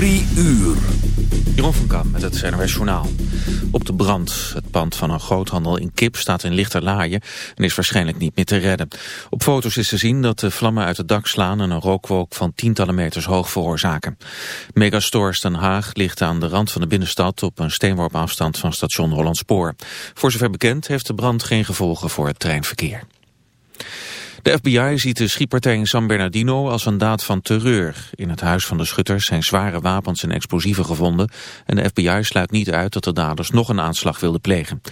Drie uur. Jeroen van Kam met het NRS Journaal. Op de brand. Het pand van een groothandel in kip staat in lichterlaaien en is waarschijnlijk niet meer te redden. Op foto's is te zien dat de vlammen uit het dak slaan en een rookwolk van tientallen meters hoog veroorzaken. Megastores Den Haag ligt aan de rand van de binnenstad op een steenworp afstand van station Hollandspoor. Voor zover bekend heeft de brand geen gevolgen voor het treinverkeer. De FBI ziet de schietpartij in San Bernardino als een daad van terreur. In het huis van de schutters zijn zware wapens en explosieven gevonden... en de FBI sluit niet uit dat de daders nog een aanslag wilden plegen.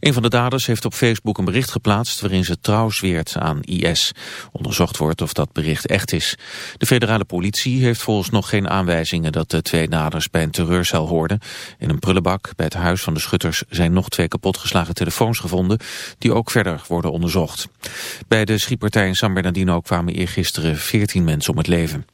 Een van de daders heeft op Facebook een bericht geplaatst... waarin ze trouw zweert aan IS. Onderzocht wordt of dat bericht echt is. De federale politie heeft volgens nog geen aanwijzingen... dat de twee daders bij een terreurcel hoorden. In een prullenbak bij het huis van de schutters... zijn nog twee kapotgeslagen telefoons gevonden... die ook verder worden onderzocht. Bij de schietpartij partij in San Bernardino kwamen eergisteren 14 mensen om het leven.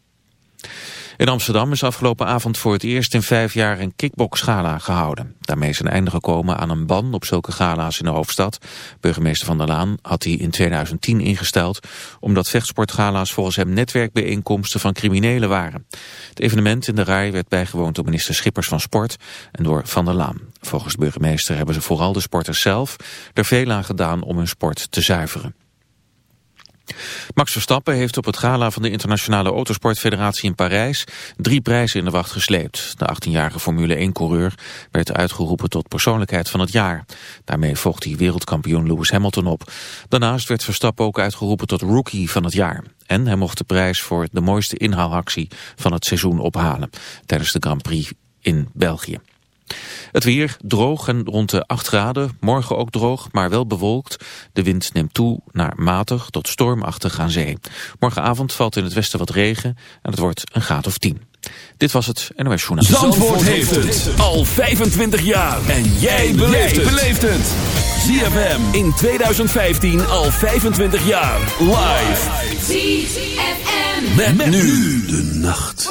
In Amsterdam is afgelopen avond voor het eerst in vijf jaar een kickbox-gala gehouden. Daarmee is een einde gekomen aan een ban op zulke gala's in de hoofdstad. Burgemeester Van der Laan had die in 2010 ingesteld... omdat vechtsportgala's volgens hem netwerkbijeenkomsten van criminelen waren. Het evenement in de RAI werd bijgewoond door minister Schippers van Sport en door Van der Laan. Volgens burgemeester hebben ze vooral de sporters zelf er veel aan gedaan om hun sport te zuiveren. Max Verstappen heeft op het gala van de Internationale Autosportfederatie in Parijs drie prijzen in de wacht gesleept. De 18-jarige Formule 1-coureur werd uitgeroepen tot persoonlijkheid van het jaar. Daarmee vocht hij wereldkampioen Lewis Hamilton op. Daarnaast werd Verstappen ook uitgeroepen tot rookie van het jaar. En hij mocht de prijs voor de mooiste inhaalactie van het seizoen ophalen tijdens de Grand Prix in België. Het weer droog en rond de 8 graden. Morgen ook droog, maar wel bewolkt. De wind neemt toe naar matig tot stormachtig aan zee. Morgenavond valt in het westen wat regen en het wordt een graad of 10. Dit was het NOS Journaal. Zandvoort, heeft het al 25 jaar. En jij beleeft het. ZFM in 2015 al 25 jaar. Live. ZFM. met nu de nacht.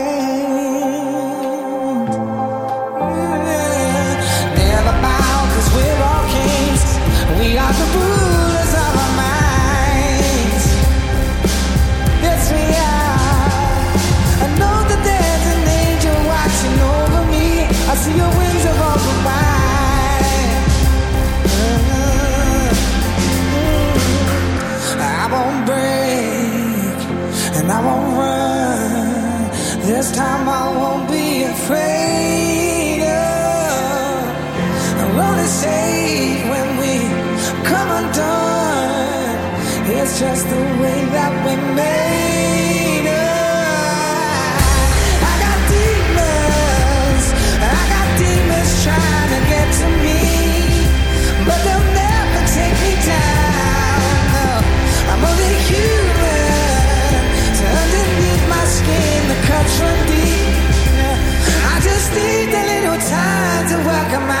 come on.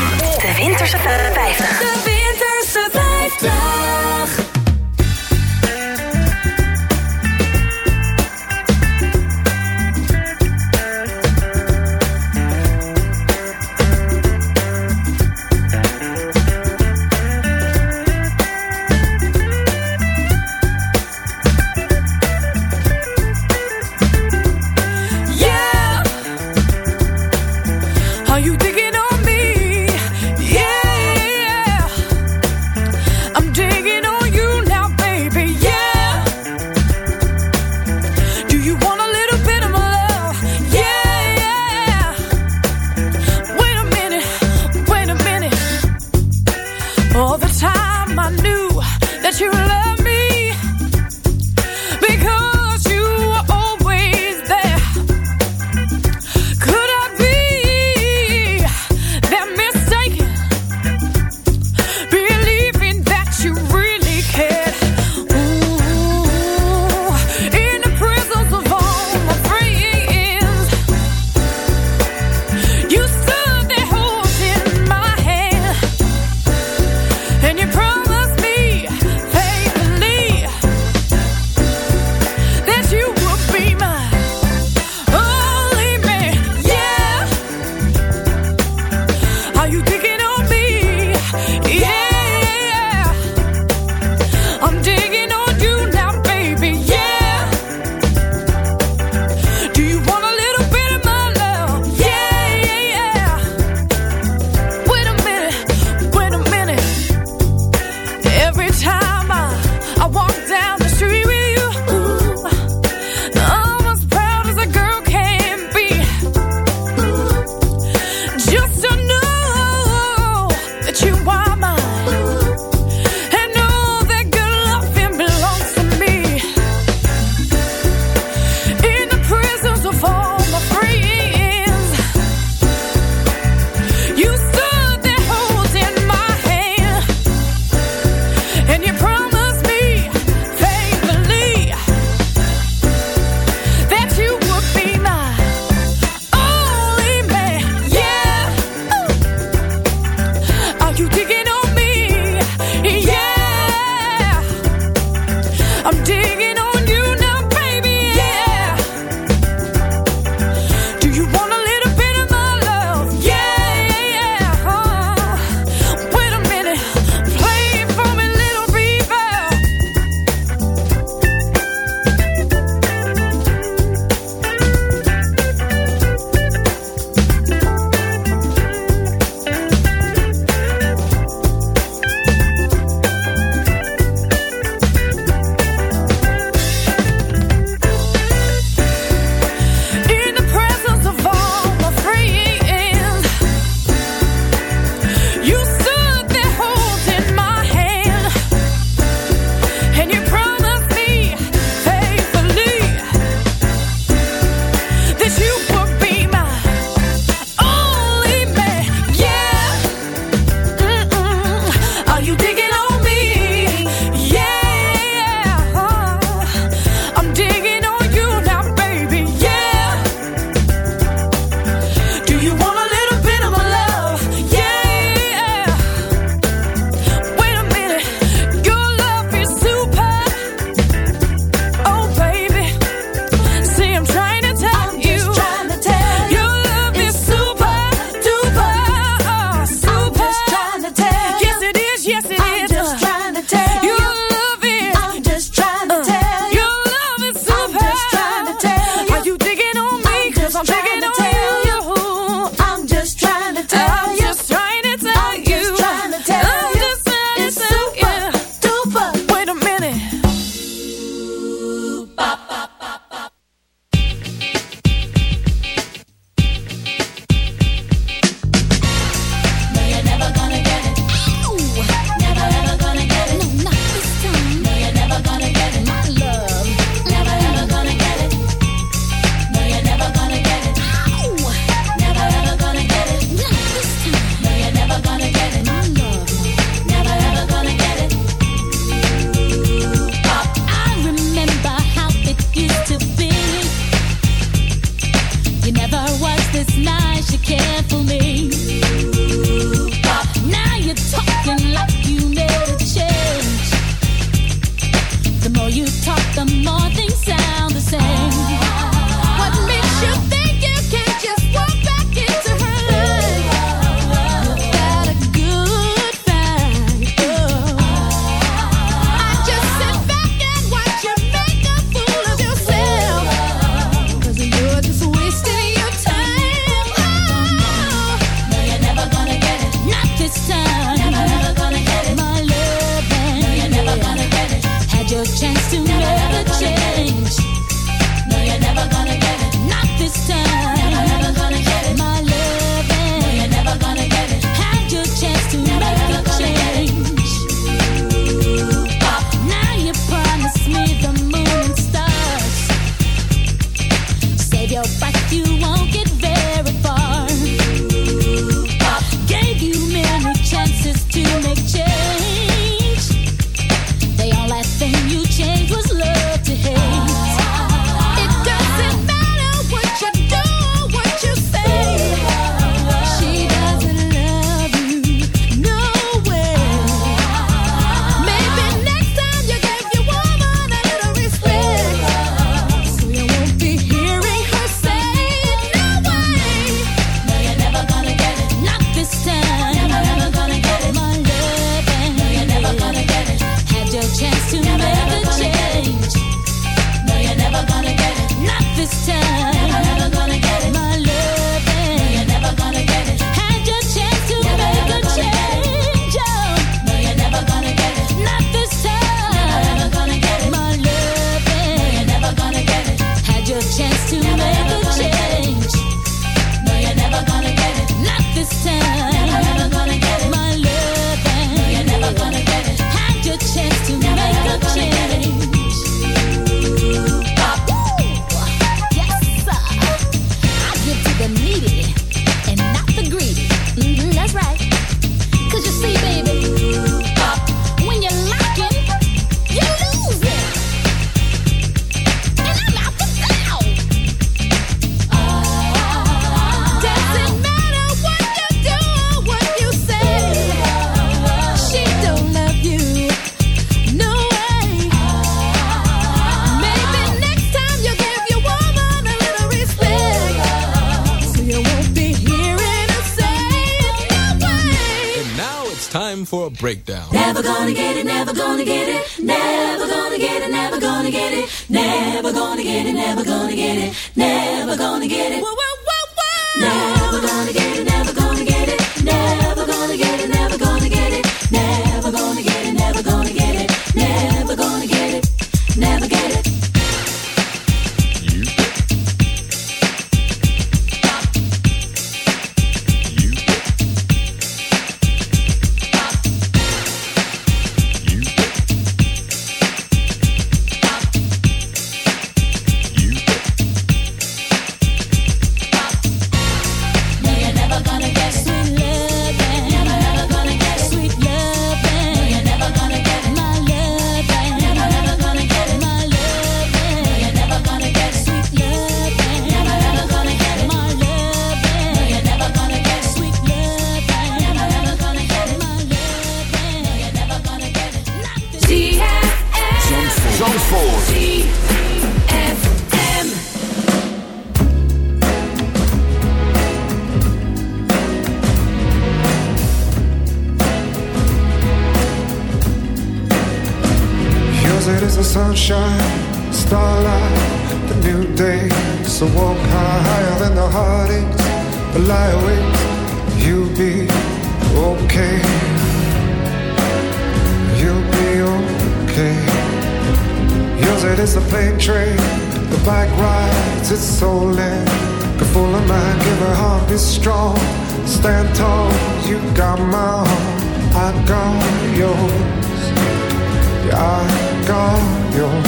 De Winterse 50. Sunshine, starlight, the new day. So walk high, higher than the heartaches, but lie awake, you'll be okay. You'll be okay. Yours it is the plane train, the bike rides, it's so late. Get full of mind, give her heart, be strong. Stand tall, you got my heart, I got yours. I got yours.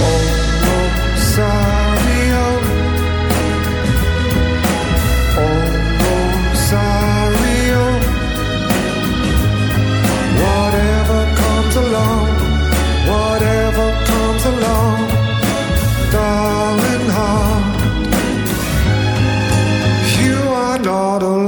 Oh. Oh. Whatever comes along, whatever comes along, darling heart, you are not alone.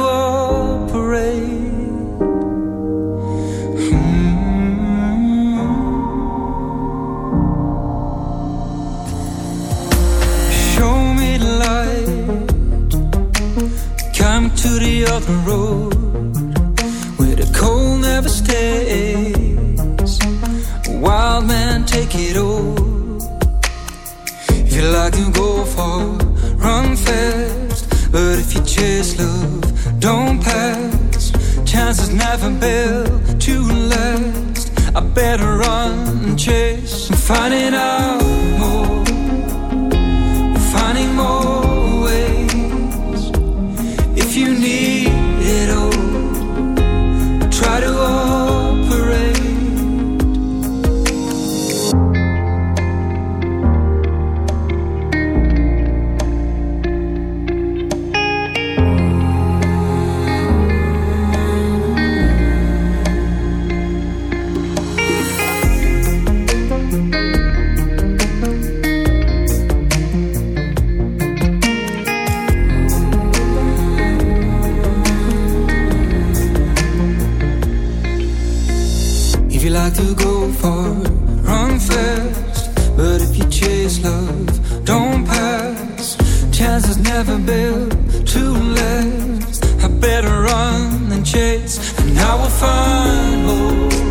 finding out and I will find more.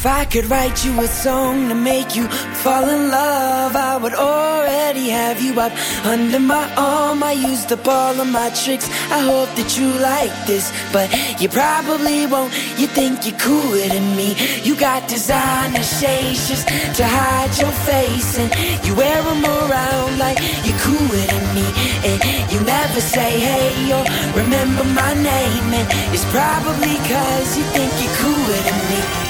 If I could write you a song to make you fall in love, I would already have you up under my arm. I used up all of my tricks. I hope that you like this, but you probably won't. You think you're cooler than me. You got designer shades just to hide your face, and you wear them around like you're cooler than me. And you never say hey or remember my name, and it's probably cause you think you're cooler than me.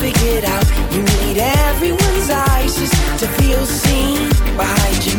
figured out. You need everyone's eyes just to feel seen behind your